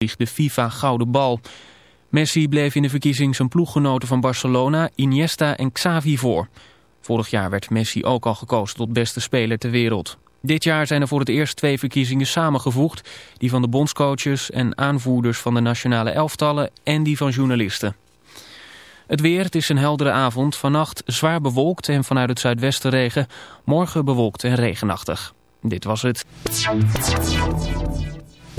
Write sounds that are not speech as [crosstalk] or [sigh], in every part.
de FIFA Gouden Bal. Messi bleef in de verkiezing zijn ploeggenoten van Barcelona, Iniesta en Xavi voor. Vorig jaar werd Messi ook al gekozen tot beste speler ter wereld. Dit jaar zijn er voor het eerst twee verkiezingen samengevoegd. Die van de bondscoaches en aanvoerders van de nationale elftallen en die van journalisten. Het weer, het is een heldere avond. Vannacht zwaar bewolkt en vanuit het zuidwesten regen. Morgen bewolkt en regenachtig. Dit was het.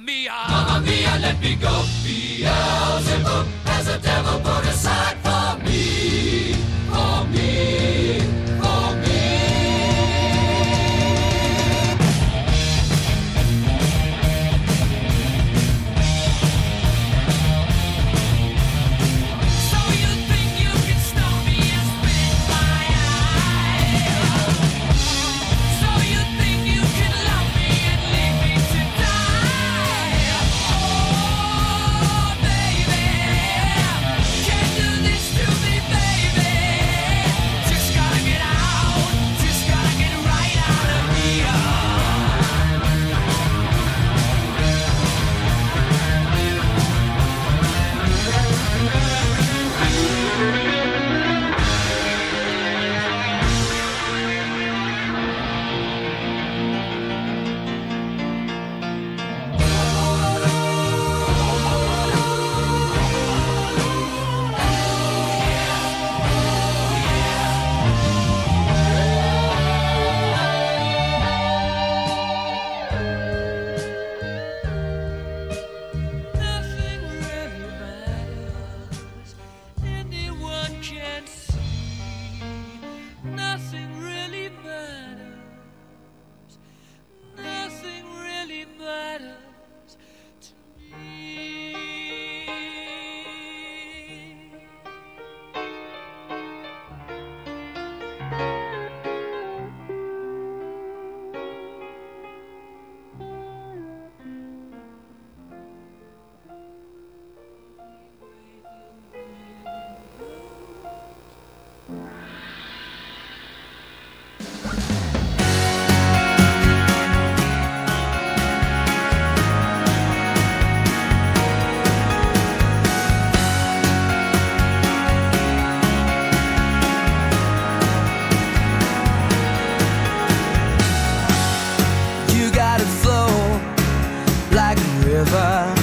mía. over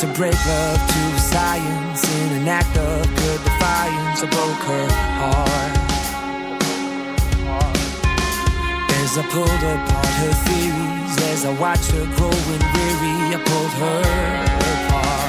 to break love to science in an act of good defiance. I broke her heart as I pulled apart her theories, as I watched her growing weary. I pulled her apart.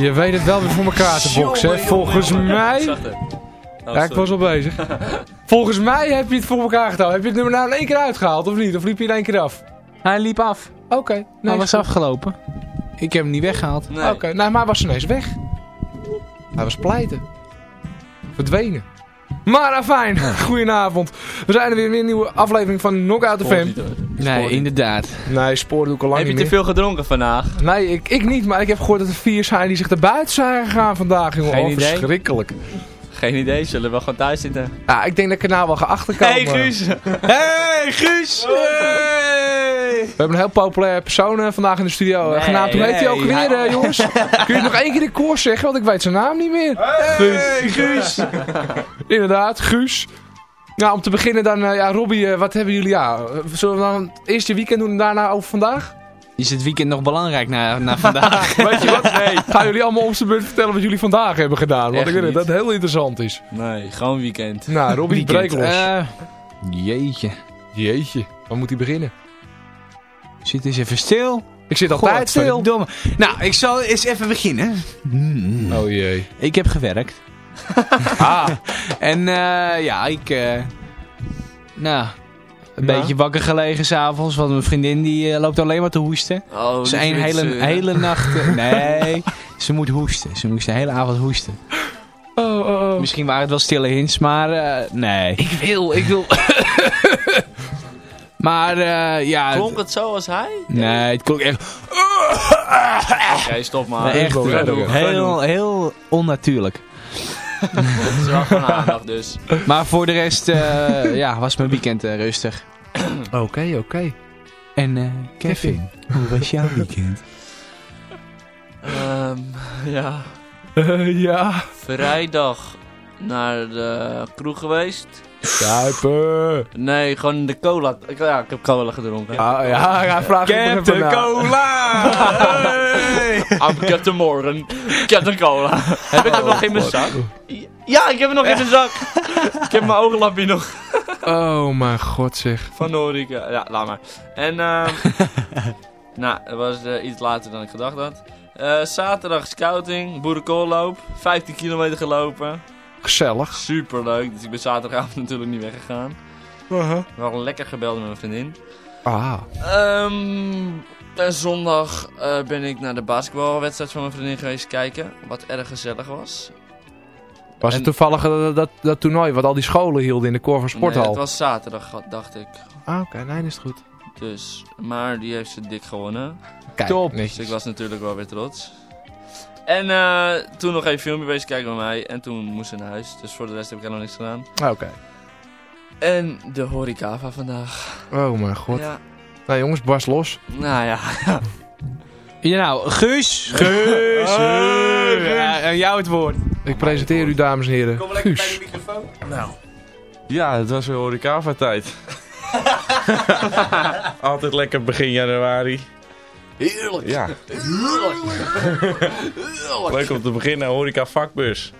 Je weet het wel weer voor elkaar te boksen. Volgens mij... Ja, ik was al bezig. [laughs] Volgens mij heb je het voor elkaar getrokken. Heb je het nummer nou in één keer uitgehaald of niet? Of liep je in één keer af? Hij liep af. Oké. Nee, hij was afgelopen. Ik heb hem niet weggehaald. Oké, okay, nou, maar hij was ineens weg. Hij was pleiten. Verdwenen. Maar afijn, [laughs] goedenavond. We zijn er weer in een nieuwe aflevering van Knockout FM. Nee, inderdaad. Nee, spoor doe ik al lang Heb je te meer. veel gedronken vandaag? Nee, ik, ik niet, maar ik heb gehoord dat er vier zijn die zich naar buiten zijn gegaan vandaag. Jongen. Geen Oh, idee. verschrikkelijk. Geen idee, zullen we gewoon thuis zitten? Ja, ik denk dat ik er nou wel ga achterkomen. Hey Guus! Hey, Guus! We hebben een heel populair persoon eh, vandaag in de studio. Nee, Genaamd, hoe heet hij ook weer, eh, jongens? [laughs] Kun je het nog één keer in koor zeggen, want ik weet zijn naam niet meer. Guus. Guus. [laughs] Inderdaad, Guus. Nou, om te beginnen dan, eh, ja, Robbie, wat hebben jullie, ja, zullen we dan eerst je weekend doen en daarna over vandaag? Is het weekend nog belangrijk na, na vandaag? [laughs] Weet je wat? Nee. [laughs] Gaan jullie allemaal op zijn beurt vertellen wat jullie vandaag hebben gedaan? Want ik weet dat het heel interessant is. Nee, gewoon weekend. Nou, Robbie, breek los. Eh, jeetje. Jeetje, waar moet hij beginnen? Zit eens even stil. Ik zit altijd stil. Godverdomme. Nou, ik zal eens even beginnen. Hmm. Oh jee. Ik heb gewerkt. Ah, [laughs] En eh, ja, ik... eh, nou, een beetje wakker gelegen s'avonds. Want mijn vriendin die eh, loopt alleen maar te hoesten. Oh, Ze een hele, hele nacht... eh, [laughs] nee, ze moet hoesten. Ze moest de hele avond hoesten. oh, oh, oh. Misschien waren het wel stille hints, maar eh, nee. Ik wil, ik wil... [laughs] Maar ja... Klonk het zo als hij? Nee, het klonk echt, Oké, stop maar. echt heel, heel onnatuurlijk. [laughs] Dat is wel gewoon aandacht dus. Maar voor de rest eh, [laughs] ja, was mijn weekend eh, rustig. Oké, oké. En eh, Kevin, hoe was jouw weekend? Ehm, ja, ja. vrijdag naar de kroeg geweest. Zuipen. Nee, gewoon de cola. Ik- Ja, ik heb cola gedronken. Ah, ja, nog even na. Cola! Ik heb de morgen. Ik heb de cola. Heb ik hem nog in mijn zak? Ja, ik heb hem nog in mijn zak. Ik heb mijn ooglampje nog Oh mijn god zeg. van horeca. Ja, laat maar. En, ehm [laughs] nou, het was eh, iets later dan ik gedacht had. Eh, zaterdag scouting, boerenkoolloop. 15 kilometer gelopen. Gezellig. Super leuk, dus ik ben zaterdagavond [laughs] natuurlijk niet weggegaan. Wel lekker gebeld met mijn vriendin. Ah. Ehm en zondag eh, ben ik naar de basketbalwedstrijd van mijn vriendin geweest kijken. Wat erg gezellig was. Was En- het toevallig dat, dat, dat toernooi wat al die scholen hielden in de Cor van Sporthal? Nee, het was zaterdag, dacht ik. Ah, oké. Nee, dat is het goed. Dus, maar die heeft ze dik gewonnen. Kijk, Top. Dus ik was natuurlijk wel weer trots. En eh, toen nog even filmpje bezig kijken met mij. En toen moest ze naar huis. Dus voor de rest heb ik helemaal niks gedaan. Ah, Oké. En de horeca van vandaag. Oh mijn god. Ja, Nou jongens, barst los. nou ja. [laughs] Ja, nou, Guus. Guus. Ja, aan jou het woord. Ik presenteer u dames en heren. Guus. microfoon. Ja, het was weer horecava-tijd. [laughs] Altijd lekker begin januari. Heerlijk. Ja. [laughs] Leuk om te beginnen, horeca vakbeurs.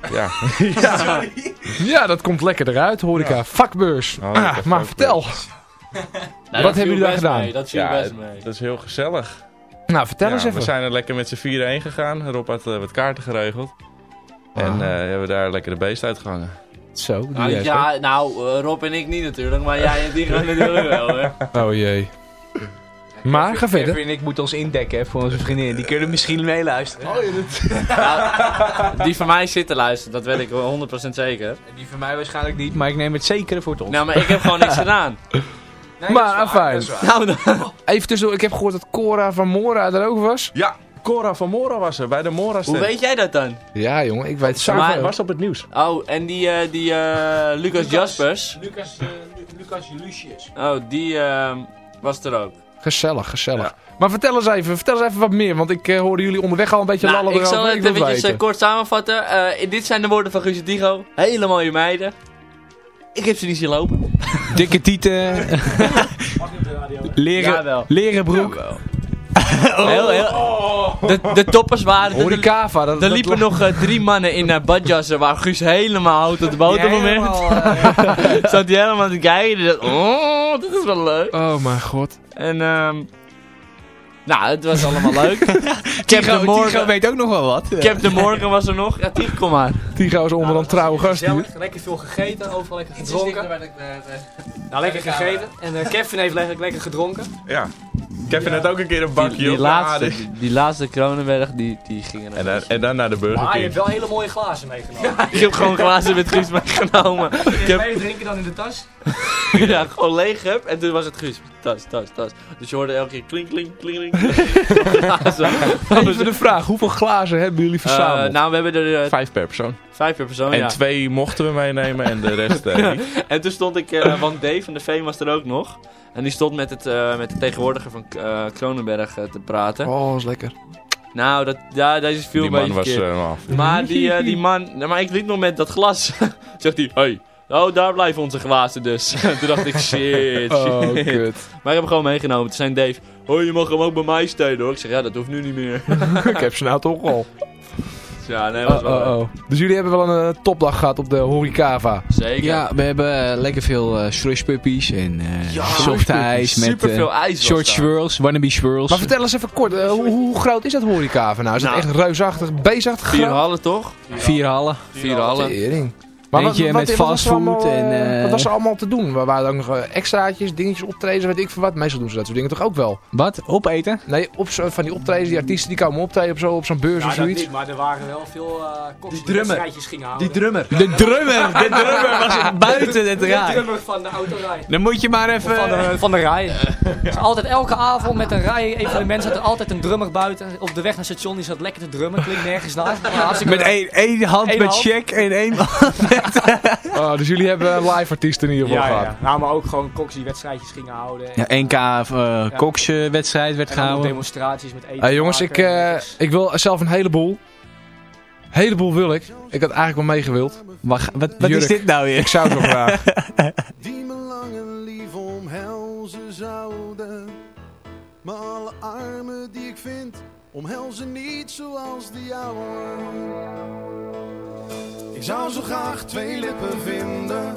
[laughs] Ja. Ja, dat komt lekker eruit, horeca. Vakbeurs. Horeca Ah, maar vertel. Nou, Wat hebben jullie daar gedaan? mee, Dat viel Ja, best mee. Dat is heel gezellig. Nou, vertel Ja, eens we even. zijn er lekker met z'n vieren heen gegaan. Rob had eh, wat kaarten geregeld. En eh, hebben daar lekker de beest uitgehangen. Zo, die Nou, ja, nou, eh, Rob en ik niet natuurlijk, maar jij en die gaan natuurlijk wel, hè. Oh jee. Maar, ga verder. Kevin en ik moeten ons indekken hè, voor onze vriendin. Die kunnen misschien meeluisteren. Nou, [laughs] die van mij zit te luisteren, dat weet ik wel 100% zeker. Die van mij waarschijnlijk niet, maar ik neem het zeker voor het op. Nou, maar ik heb gewoon niks [laughs] gedaan. Nee, maar, dat is waar, afijn. dat is waar. Nou, dan. Even tussendoor, ik heb gehoord dat Cora van Mora er ook was. Ja, Cora van Mora was er, bij de Mora Hoe weet jij dat dan? Ja, jongen, ik weet het zo. Maar- was op het nieuws. Oh, en die, eh, die eh, Lucas Jaspers. Lucas, Lucas Lucius. Oh, die eh, was er ook. Gezellig, gezellig. Maar vertel eens even, vertel eens even wat meer, want ik eh, hoorde jullie onderweg al een beetje Nou, lallen ik zal het eventjes weten. eh, kort samenvatten. Eh, dit zijn de woorden van Guus Digo. Hele mooie meiden. Ik heb ze niet zien lopen. Dikke tieten. [laughs] leren, leren broek. [laughs] Heel, heel, de, de toppers waren... er- Horecava, dat, Er dat liepen nog eh, drie mannen in uh, badjassen waar Guus helemaal houdt op de boot op het moment. eh, [laughs] Zat hij helemaal te kijken. Dacht, oh, dit is wel leuk. Oh mijn god. En ehm Nou, het was allemaal [laughs] leuk. Tigo, Captain Morgan, Tigo weet ook nog wel wat. Captain Morgan was er nog. Ja, Tigo, kom maar. Tigo is onder een trouwe gast hier. Lekker veel gegeten, overal lekker gedronken. Nou, lekker gegeten. En eh, Kevin heeft lekker, lekker gedronken. Ja. Kevin had ook een keer een bakje Die, die op. laatste, die, die laatste Kronenberg, die, die ging er En dan, en dan naar de Burger Maar je King. hebt wel hele mooie glazen meegenomen. Ik heb gewoon glazen met Guus meegenomen. Ik Eerst heb mee drinken dan in de tas. [laughs] ja, gewoon leeg heb en toen was het Guus. Tas, tas, tas. Dus je hoorde elke keer klink, klink, klink, klink. [laughs] glazen. Even de vraag, hoeveel glazen hebben jullie Eh, verzameld? nou, we hebben er eh, Vijf per persoon. vijf per persoon, en ja. twee mochten we meenemen en de rest eh, [laughs] niet. En toen stond ik, eh, want Dave van de Veen was er ook nog. En die stond met, het, eh, met de tegenwoordiger van eh, Kronenberg te praten. Oh, is lekker. Nou, dat, ja, deze viel Die een man was. Maar die, die man, maar ik liep nog met dat glas. [laughs] Zegt hij, hey, oh daar blijven onze glazen dus. toen dacht ik, shit, Oh, shit. kut. Maar ik heb hem gewoon meegenomen. Toen zei Dave, oh je mag hem ook bij mij stelen hoor. Ik zeg, ja dat hoeft nu niet meer. [laughs] ik heb ze nou toch al. ja, nee, was Oh, wel oh, oh. Dus jullie hebben wel een eh, topdag gehad op de Horikava. Zeker. Ja, we hebben eh, lekker veel eh slush puppies en eh Ja, soft ijs met super veel ijs. short swirls, wannabe swirls. Maar vertel eens even kort, hoe, hoe groot is dat Horikava nou? Is het Nou, echt reusachtig, beestachtig Vier hallen toch? Vier hallen. Vier hallen. Tering. Eentje met was er fastfood allemaal, eh, en, eh, Wat was er allemaal te doen? Er waren ook nog eh, extraatjes, dingetjes, optredens, weet ik veel wat. Meestal doen ze dat soort dingen toch ook wel? Wat? Opeten? Nee, op zo, van die optredens, die artiesten die komen optreden op, zo, op zo'n beurs Ja, of zoiets. niet, maar er waren wel veel uh, koks die, gingen houden. drummer. De drummer! De drummer was [laughs] buiten het de raam. drummer van de autorij. Dan moet je maar even... Van de, van de rij. [laughs] Dus altijd elke avond met een rij evenement zat er altijd een drummer buiten. Op de weg naar het station die zat lekker te drummen. Klinkt nergens naar. Maar Met één, één hand met hand. check en één [laughs] Oh, dus jullie hebben live artiesten in ieder geval Ja, gehad. ja. Nou, maar ook gewoon koks die wedstrijdjes gingen houden. Ja, NK uh, kokswedstrijd werd en gehouden. demonstraties met eten. Hey, jongens, ik, eh, ik wil zelf een heleboel. Heleboel wil ik. Ik had eigenlijk wel meegewild. Wat, wat is dit nou weer? Ik zou zo graag. [laughs] Die me lang en lief omhelzen zouden. Maar alle armen die ik vind, omhelzen niet zoals de jouwe. Ik zou zo graag twee lippen vinden.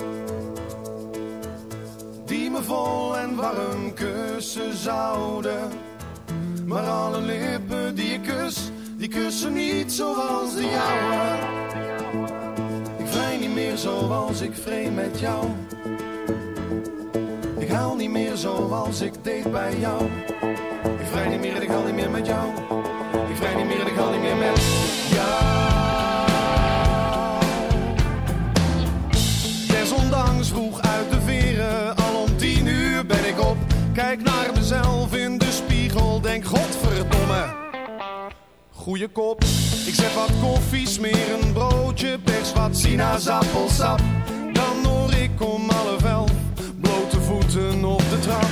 Die me vol en warm kussen zouden. Maar alle lippen die ik kus, die kussen niet zoals de jouwe. Ik vrij niet meer zoals ik vreemd met jou. Ik haal niet meer zoals ik deed bij jou. Ik vrij niet meer en ik haal niet meer met jou. Ik vrij niet meer en ik haal niet meer met jou. Kijk naar mezelf in de spiegel, denk godverdomme. Goeie kop, ik zet wat koffie, smeer een broodje, pers wat sinaasappelsap. Dan hoor ik om half elf, blote voeten op de trap.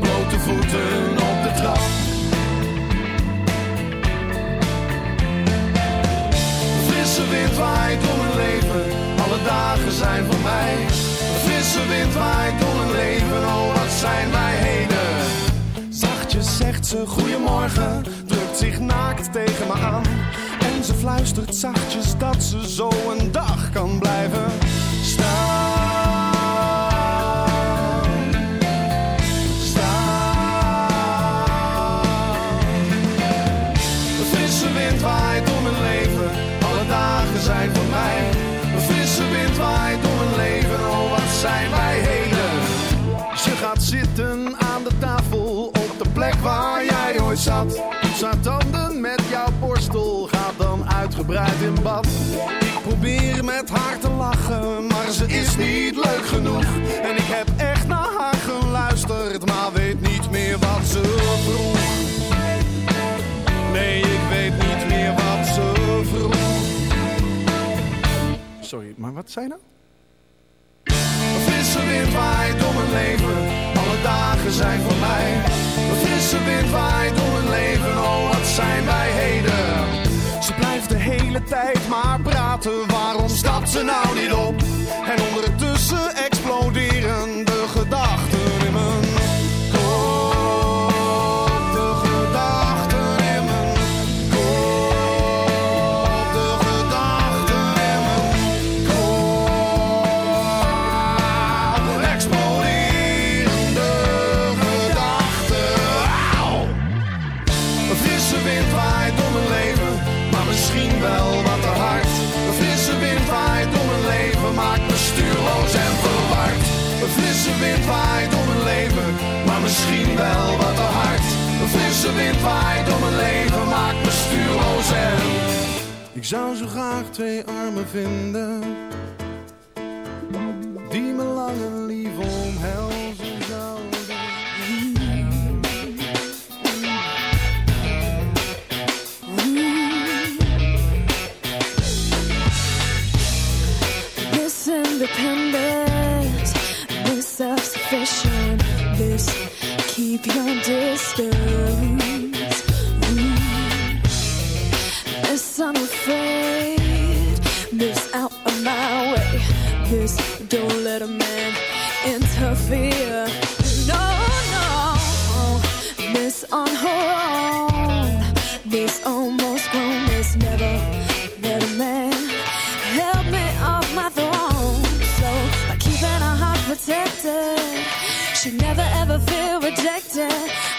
Blote voeten op de trap. Frisse wind waait door mijn leven, alle dagen zijn voor mij. Frisse wind waait door mijn leven, oh wat zijn wij heden. Zachtjes zegt ze goeiemorgen, drukt zich naakt tegen me aan. En ze fluistert zachtjes dat ze zo een dag kan blijven staan. Zat. Tanden met jouw borstel, gaat dan uitgebreid in bad. Ik probeer met haar te lachen, maar ze is niet leuk genoeg. En ik heb echt naar haar geluisterd, maar weet niet meer wat ze vroeg. Nee, ik weet niet meer wat ze vroeg. Sorry, maar wat zei nou? Frisse wind waait door mijn leven, alle dagen zijn voor mij. Een frisse wind waait door mijn leven, oh wat zijn wij heden. Ze blijft de hele tijd maar praten, waarom stapt ze nou niet op? En ondertussen exploderen wind waait om mijn leven, maakt me stuurloos en... Ik zou zo graag twee armen vinden, die me lang en lief omhelzen zouden. This independence, this self-sufficient, this... Keep your distance. Mm. Miss, I'm afraid. Miss out of my way. Miss, don't. should never ever feel rejected.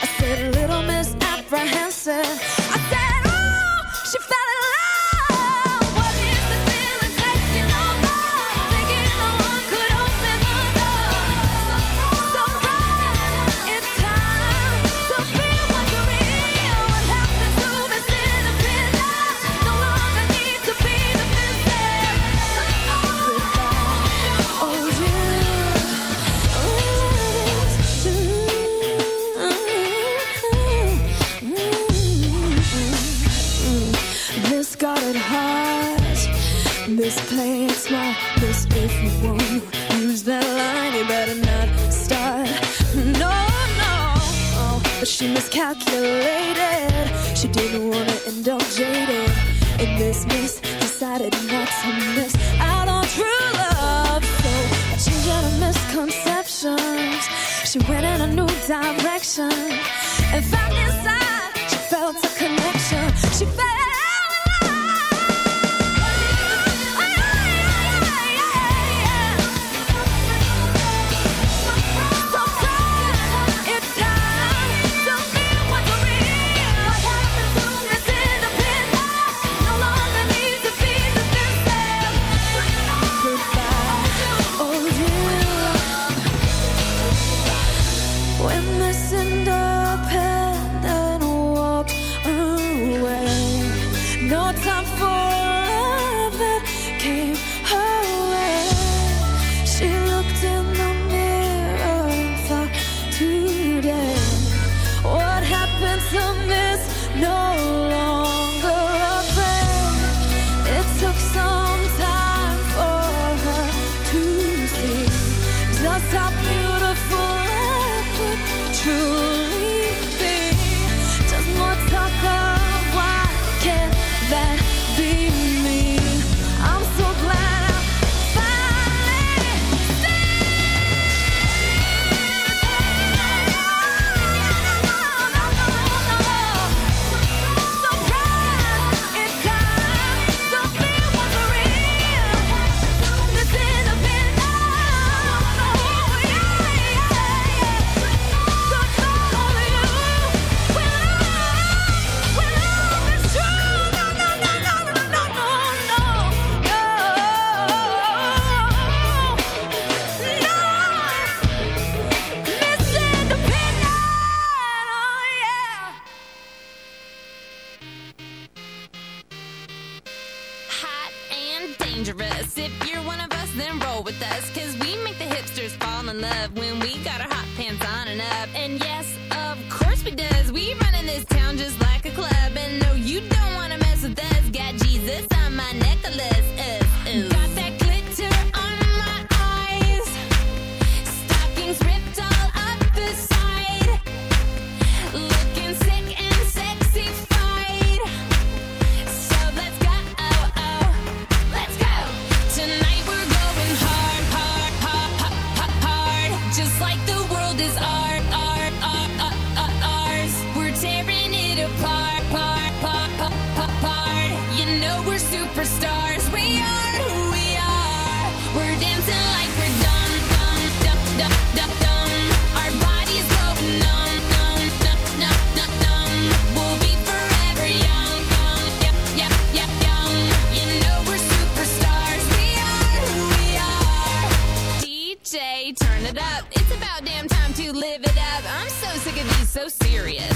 So serious.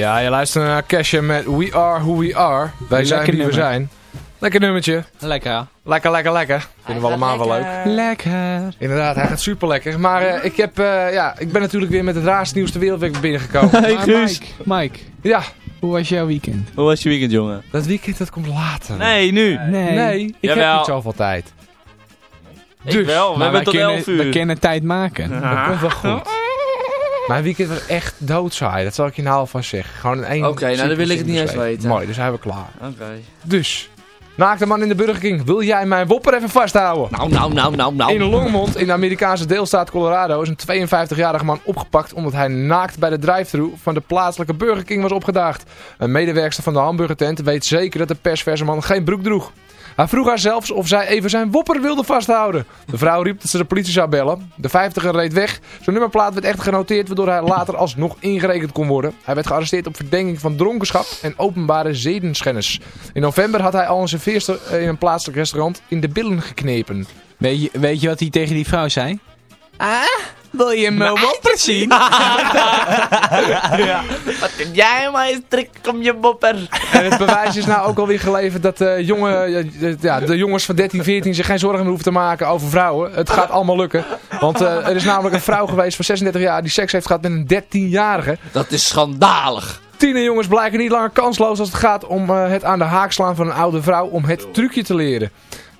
Ja, je luistert naar Cashen met We Are Who We Are. Wij zijn Lekker wie we zijn. Lekker nummertje. Lekker. Lekker, lekker, lekker. Vinden we allemaal wel leuk. Lekker. Inderdaad, hij gaat super lekker. Maar eh, ik, heb, eh, ja, ik ben natuurlijk weer met het raarste nieuws ter wereld weer binnengekomen. [laughs] Hey Maar Guus. Mike, Ja, hoe was jouw weekend? Hoe was je weekend, jongen? dat weekend dat komt later. Nee, nu. Nee. Nee, ik heb niet zoveel tijd. Ik Dus, wel. We hebben tot kunnen, 11 uur. we kunnen tijd maken. Dat komt wel goed. [laughs] Mijn weekend was echt doodsaai, dat zal ik je nou alvast zeggen. Gewoon in één Oké, nou, dan wil ik het niet eens weten. Mooi, dus zijn we klaar. Oké. Dus, naakte man in de Burger King, wil jij mijn wopper even vasthouden? Nou, nou, nou, nou, nou. In Longmont, in de Amerikaanse deelstaat Colorado, is een 52-jarige man opgepakt omdat hij naakt bij de drive-thru van de plaatselijke Burger King was opgedaagd. Een medewerkster van de hamburgertent weet zeker dat de persverse man geen broek droeg. Hij vroeg haar zelfs of zij even zijn wopper wilde vasthouden. De vrouw riep dat ze de politie zou bellen. De 50er reed weg. Zijn nummerplaat werd echt genoteerd, waardoor hij later alsnog ingerekend kon worden. Hij werd gearresteerd op verdenking van dronkenschap en openbare zedenschennis. In november had hij al een serveerster in een plaatselijk restaurant in de billen geknepen. Weet je, weet je wat hij tegen die vrouw zei? Ah, wil je mijn wopper zien? [laughs] Wat heb jij maar eens trek om je bopper? En het bewijs is nou ook alweer geleverd dat eh, jonge, ja, de jongens van 13, 14 zich geen zorgen meer hoeven te maken over vrouwen. Het gaat allemaal lukken. Want eh, er is namelijk een vrouw geweest van 36 jaar die seks heeft gehad met een 13-jarige. Dat is schandalig. Tienerjongens blijken niet langer kansloos als het gaat om eh, het aan de haak slaan van een oude vrouw om het trucje te leren.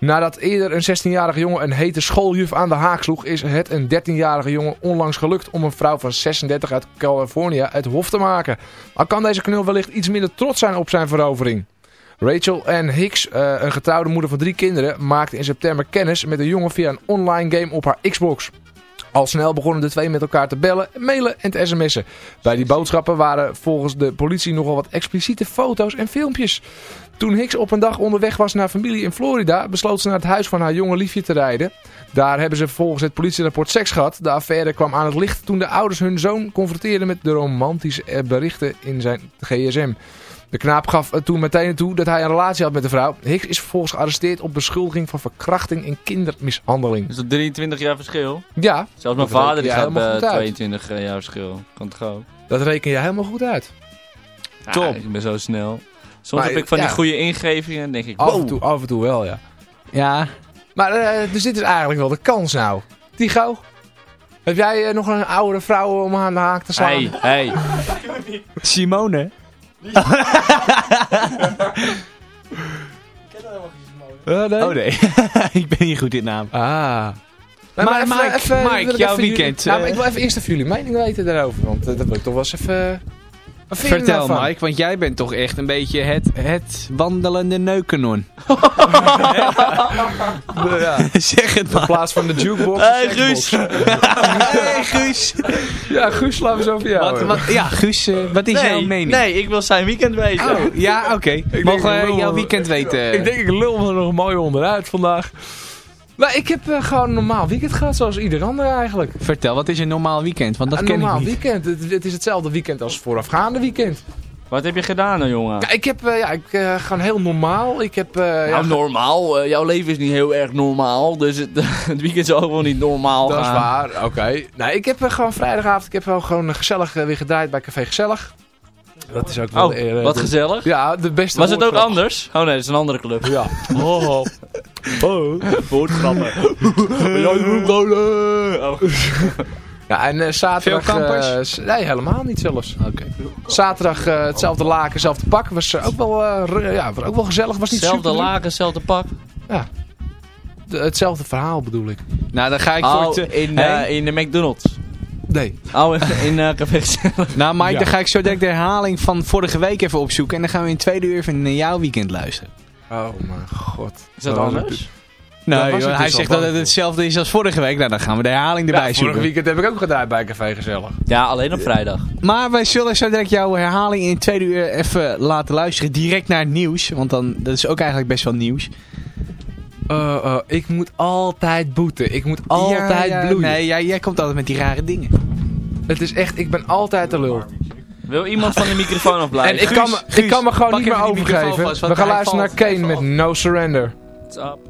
Nadat eerder een 16-jarige jongen een hete schooljuf aan de haak sloeg, is het een 13-jarige jongen onlangs gelukt om een vrouw van 36 uit Californië het hof te maken. Al kan deze knul wellicht iets minder trots zijn op zijn verovering. Rachel Ann Hicks, eh, een getrouwde moeder van drie kinderen, maakte in september kennis met een jongen via een online game op haar Xbox. Al snel begonnen de twee met elkaar te bellen, mailen en te sms'en. Bij die boodschappen waren volgens de politie nogal wat expliciete foto's en filmpjes. Toen Hicks op een dag onderweg was naar familie in Florida, besloot ze naar het huis van haar jonge liefje te rijden. Daar hebben ze volgens het politierapport seks gehad. De affaire kwam aan het licht toen de ouders hun zoon confronteerden met de romantische eh, berichten in zijn gsm. De knaap gaf toen meteen toe dat hij een relatie had met de vrouw. Hicks is vervolgens gearresteerd op beschuldiging van verkrachting en kindermishandeling. Is dat 23 jaar verschil? Ja, Zelfs mijn vader die gaat helemaal bij goed uit. 22 jaar verschil. Kan toch ook? dat reken je helemaal goed uit. Ja, Top. Ik ben zo snel. Soms Maar, heb ik van die ja. goede ingevingen en denk ik, Af en toe, af en toe wel, ja. Ja, Maar eh, dus dit is eigenlijk wel de kans nou. Tigo, heb jij eh, nog een oudere vrouw om aan de haak te slaan? Hey, hey. Simone. Eh, [laughs] nee? Oh nee, [laughs] ik ben niet goed in naam. Ah. Maar Mike, ik jouw jullie- weekend, nou, eh. maar ik wil even eerst even jullie mening weten daarover. Want dat wil ik toch wel eens even... Vertel nou van? Mike, want jij bent toch echt een beetje het, het wandelende neukenon. [laughs] Ja. zeg het In maar. plaats van de jukebox. Hey, de Guus. [laughs] hey Guus. Ja, Guus, laten we eens over jou Wat, ja, Guus, eh, wat is jouw mening? nee, ik wil zijn weekend weten. Oh, ja, oké. denk Mogen ik we jouw weekend weten? Ik denk ik lul me er nog mooi onderuit vandaag. Maar ik heb eh, gewoon een normaal weekend gehad, zoals ieder ander eigenlijk. Vertel, wat is een normaal weekend? Want dat een ken ik normaal niet. weekend. Het, het is hetzelfde weekend als voorafgaande weekend. Wat heb je gedaan nou, jongen? Ja, ik heb eh, ja, ik, eh, gewoon heel normaal. Ik heb... eh, ja, Nou, normaal. jouw leven is niet heel erg normaal. Dus het, [laughs] het weekend zal ook wel niet normaal dat is waar, oké. Nou, ik heb gewoon vrijdagavond, ik heb wel gewoon gezellig weer gedraaid bij Café Gezellig. Dat is ook wel Oh, de- eh, wat de- gezellig. Ja, de beste Was het ook anders? Oh nee, dat is een andere club. Ja. [laughs] Oh, oh. Woordgrappen. [laughs] Oh. Ja, en eh, zaterdag... Veel kampers? eh, nee, helemaal niet zelfs. Zaterdag eh, hetzelfde laken, hetzelfde pak. Was ook wel, eh, ja, was ook wel gezellig. Was niet Hetzelfde laken, hetzelfde pak. De- hetzelfde verhaal bedoel ik. Nou, dan ga ik voor Oh, het... in, hè? eh, in de McDonald's. Nee. Oh, in eh Café Gezellig. [laughs] nou, Mike, ja. dan ga ik zo direct de herhaling van vorige week even opzoeken. En dan gaan we in tweede uur even naar jouw weekend luisteren. Oh mijn god. Is dat Oh, anders? Nou, ik hij dus zegt dat het hetzelfde is als vorige week. Nou, dan gaan we de herhaling erbij Ja, zoeken. vorig weekend heb ik ook gedraaid bij Café Gezellig. Ja, alleen op vrijdag. Maar wij zullen zo direct jouw herhaling in het tweede uur even laten luisteren. Direct naar het nieuws. Want dan, dat is ook eigenlijk best wel nieuws. Eh, eh, ik moet altijd boeten. Ik moet altijd Ja, ja, bloeien. Nee, jij, jij komt altijd met die rare dingen. Het is echt, ik ben altijd de lul. Wil iemand van de microfoon afblijven? En ik kan, me, ik kan me gewoon niet meer overgeven. vast, We gaan luisteren naar Kane met No Surrender. What's up?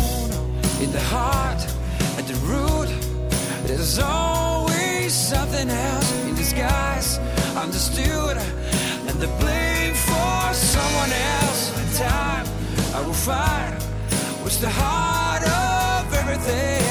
In the heart, at the root, there's always something else in disguise. Understood, and the blame for someone else. In time, I will find what's the heart of everything.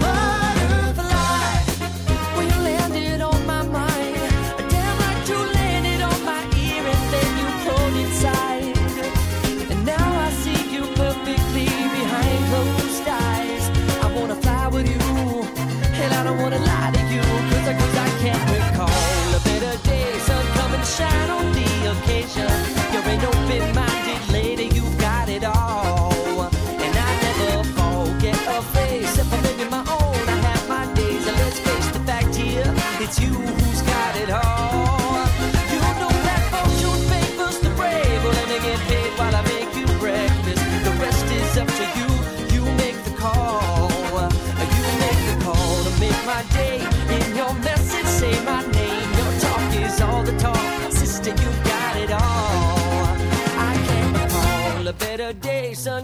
Butterfly, you landed on my mind,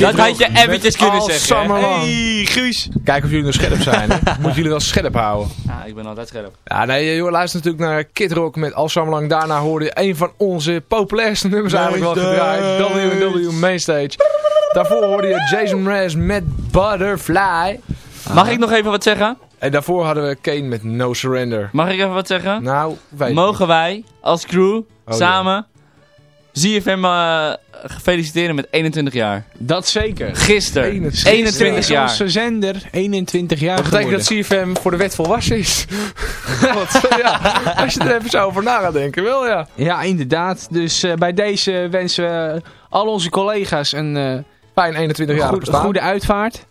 dat had je eventjes kunnen zeggen. Hey, Guus. Kijk of jullie nog scherp zijn. [laughs] Moeten jullie wel scherp houden. Ja, ik ben altijd scherp. Ja, nee, joh, luister natuurlijk naar Kid Rock met Al Lang. Daarna hoorde je een van onze populairste nummers eigenlijk wel gedraaid. WW Mainstage. Daarvoor hoorde je Jason Mraz met Butterfly. Mag ik nog even wat zeggen? En daarvoor hadden we Kane met No Surrender. Mag ik even wat zeggen? Nou, Mogen wij als crew oh, samen ZFM eh feliciteren met 21 jaar. Dat zeker. Gisteren. 21 21 jaar. Onze zender, 21 jaar Dat betekent dat. CFM voor de wet volwassen is. [laughs] Wat, ja, als je er even zo over na gaat denken, wel ja. Ja, inderdaad. Dus eh, bij deze wensen we al onze collega's een eh, Fijn 21 jaar goed- bestaan. goede uitvaart.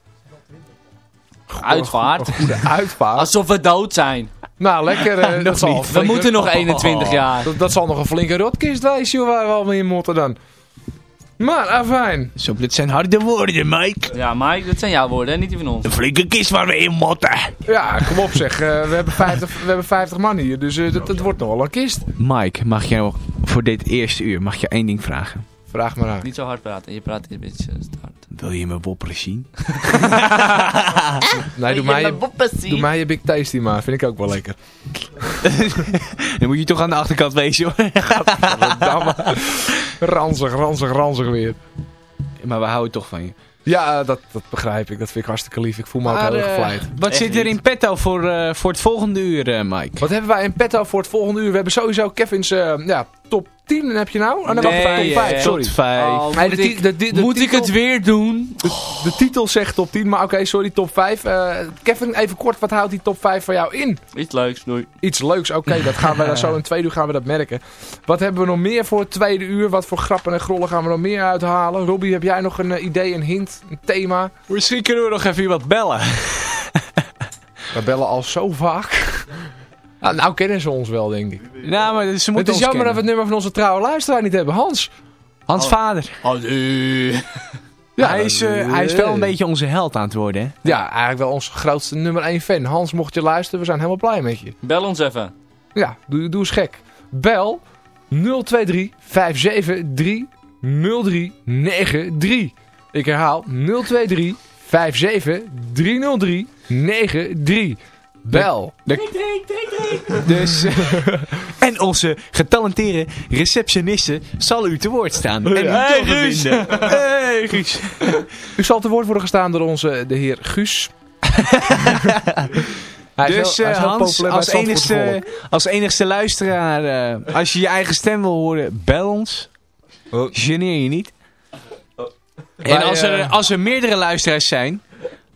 Uitvaart. Een goede uitvaart. Alsof we dood zijn. Nou, lekker. [laughs] eh, Nog dat zal We moeten nog 21 jaar. Dat, dat zal nog een flinke rotkist joh, waar we allemaal in moeten dan. Maar, afijn. Zo, dit zijn harde woorden, Mike. Ja, Mike, dat zijn jouw woorden, hè? niet die van ons. Een flinke kist waar we in motten. Ja, kom op zeg. eh, we, hebben 50, we hebben 50 man hier, dus eh, dat, dat wordt nog wel een kist. Mike, mag je nog voor dit eerste uur mag je één ding vragen? Vraag maar aan. Niet zo hard praten, je praat een beetje te hard. Wil je mijn wopperen zien? [laughs] Nee, doe mij, je, doe mij je Big Tasty maar. Vind ik ook wel lekker. [laughs] Dan moet je toch aan de achterkant wezen, hoor. Verdamme. ranzig, ranzig, ranzig weer. maar we houden toch van je. Ja, dat, dat begrijp ik. Dat vind ik hartstikke lief. Ik voel me ook Maar, heel eh, erg gevleid. wat Echt zit er niet. in petto voor, eh, voor het volgende uur, eh, Mike? Wat hebben wij in petto voor het volgende uur? We hebben sowieso Kevin's eh, ja, top 10 heb je nou? Oh, nee, wacht, Nee, top 5, eh, sorry. Tot vijf. Oh, Nee, moet de ik, de- de- de moet ik titel- het weer doen? De, de titel zegt top 10, maar oké, sorry, top 5. Eh, Kevin, even kort, wat houdt die top 5 voor jou in? Iets leuks, doei. Iets leuks, oké, dat gaan we dan [laughs] zo in tweede uur gaan we dat merken. Wat hebben we nog meer voor het tweede uur? Wat voor grappen en grollen gaan we nog meer uithalen? Robbie, heb jij nog een eh, idee, een hint, een thema? Misschien kunnen we nog even iemand bellen. We bellen al zo vaak. Nou, nou kennen ze ons wel, denk ik. Nou, maar ze Het moeten is ons jammer dat we het nummer van onze trouwe luisteraar niet hebben. Hans. Hans vader. Oh, nee. Ja, hij, is, eh, hij is wel een beetje onze held aan het worden, hè? Ja, eigenlijk wel onze grootste nummer 1 fan. Hans, mocht je luisteren, we zijn helemaal blij met je. Bel ons even. Ja, doe, doe eens gek. Bel 023 573 0393. Ik herhaal 023 57 303 93. Bel. [laughs] Dus, eh, [laughs] en onze getalenteerde receptioniste zal u te woord staan. En u Hey, doorverbinden. [laughs] Hey, Guus. U zal te woord worden gestaan door onze de heer Guus. Hij Dus eh, Hans, als enigste, als enigste luisteraar, eh, als je je eigen stem wil horen, bel ons. Oh. Geneer je niet. En Wij, als er, als er meerdere luisteraars zijn,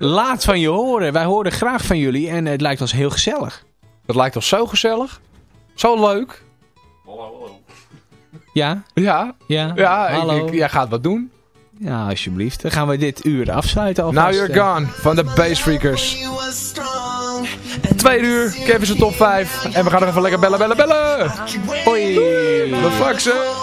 laat van je horen. Wij horen graag van jullie en het lijkt ons heel gezellig. Het lijkt ons zo gezellig. Zo leuk. Ja? Ja, Ja? ja ik, Hallo? ik- jij gaat wat doen. Ja, alsjeblieft. Dan gaan we dit uur afsluiten. Now alvast, You're eh. Gone van de Bassfreakers. Tweede uur, Kevin zijn top 5. En we gaan nog even lekker bellen, bellen, bellen. Hoi. The fuck, ze.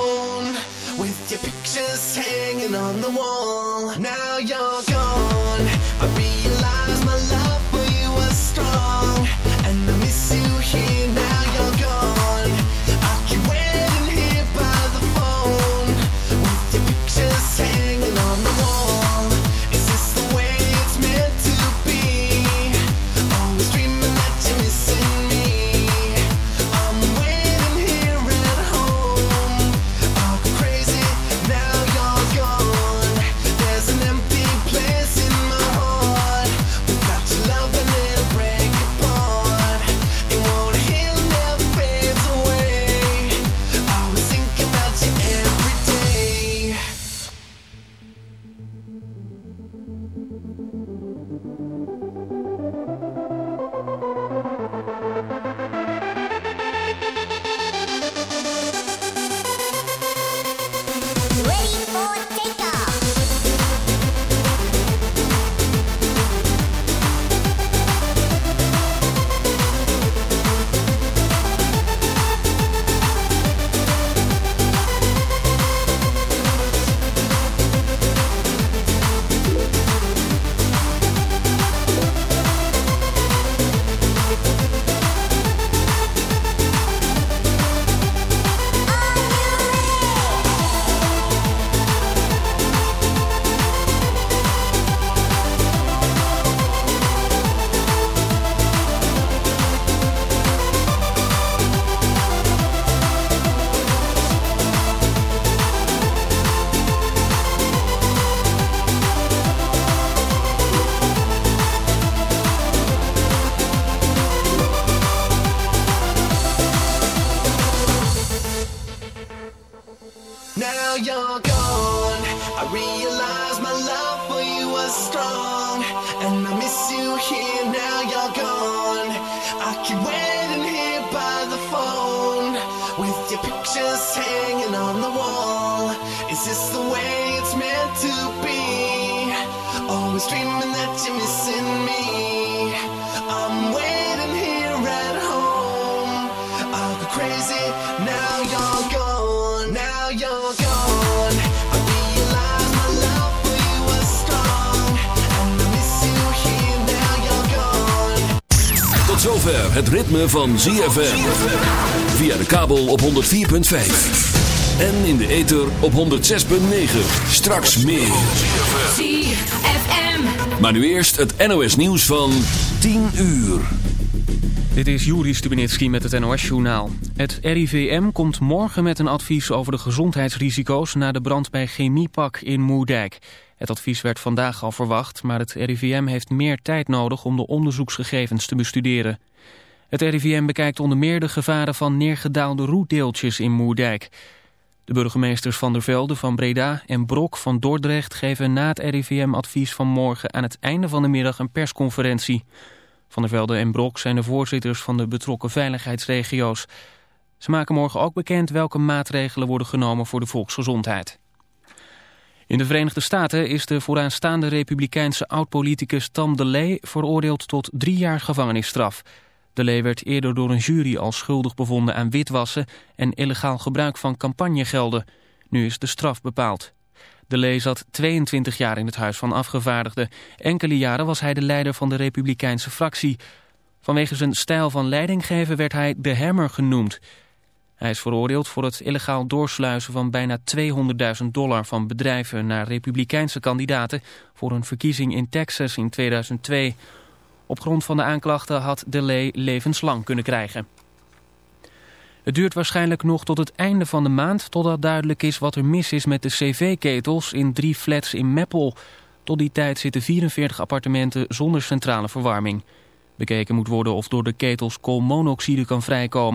Zover het ritme van ZFM. Via de kabel op 104.5. En in de ether op 106.9. Straks meer. ZFM. Maar nu eerst het NOS nieuws van 10 uur. Dit is Juri Stubenitski met het NOS-journaal. Het RIVM komt morgen met een advies over de gezondheidsrisico's... na de brand bij Chemiepak in Moerdijk. Het advies werd vandaag al verwacht... maar het RIVM heeft meer tijd nodig om de onderzoeksgegevens te bestuderen. Het RIVM bekijkt onder meer de gevaren van neergedaalde roetdeeltjes in Moerdijk. De burgemeesters Van der Velde van Breda en Brok van Dordrecht... geven na het RIVM-advies van morgen aan het einde van de middag een persconferentie... Van der Velde en Brok zijn de voorzitters van de betrokken veiligheidsregio's. Ze maken morgen ook bekend welke maatregelen worden genomen voor de volksgezondheid. In de Verenigde Staten is de vooraanstaande republikeinse oud-politicus Tam DeLay veroordeeld tot drie jaar gevangenisstraf. DeLay werd eerder door een jury al schuldig bevonden aan witwassen en illegaal gebruik van campagnegelden. Nu is de straf bepaald. De Lee zat 22 jaar in het Huis van Afgevaardigden. Enkele jaren was hij de leider van de Republikeinse fractie. Vanwege zijn stijl van leidinggeven werd hij de Hammer genoemd. Hij is veroordeeld voor het illegaal doorsluizen van bijna 200.000 dollar van bedrijven naar Republikeinse kandidaten voor een verkiezing in Texas in 2002. Op grond van de aanklachten had DeLay levenslang kunnen krijgen. Het duurt waarschijnlijk nog tot het einde van de maand totdat duidelijk is wat er mis is met de cv-ketels in drie flats in Meppel. Tot die tijd zitten 44 appartementen zonder centrale verwarming. Bekeken moet worden of door de ketels koolmonoxide kan vrijkomen.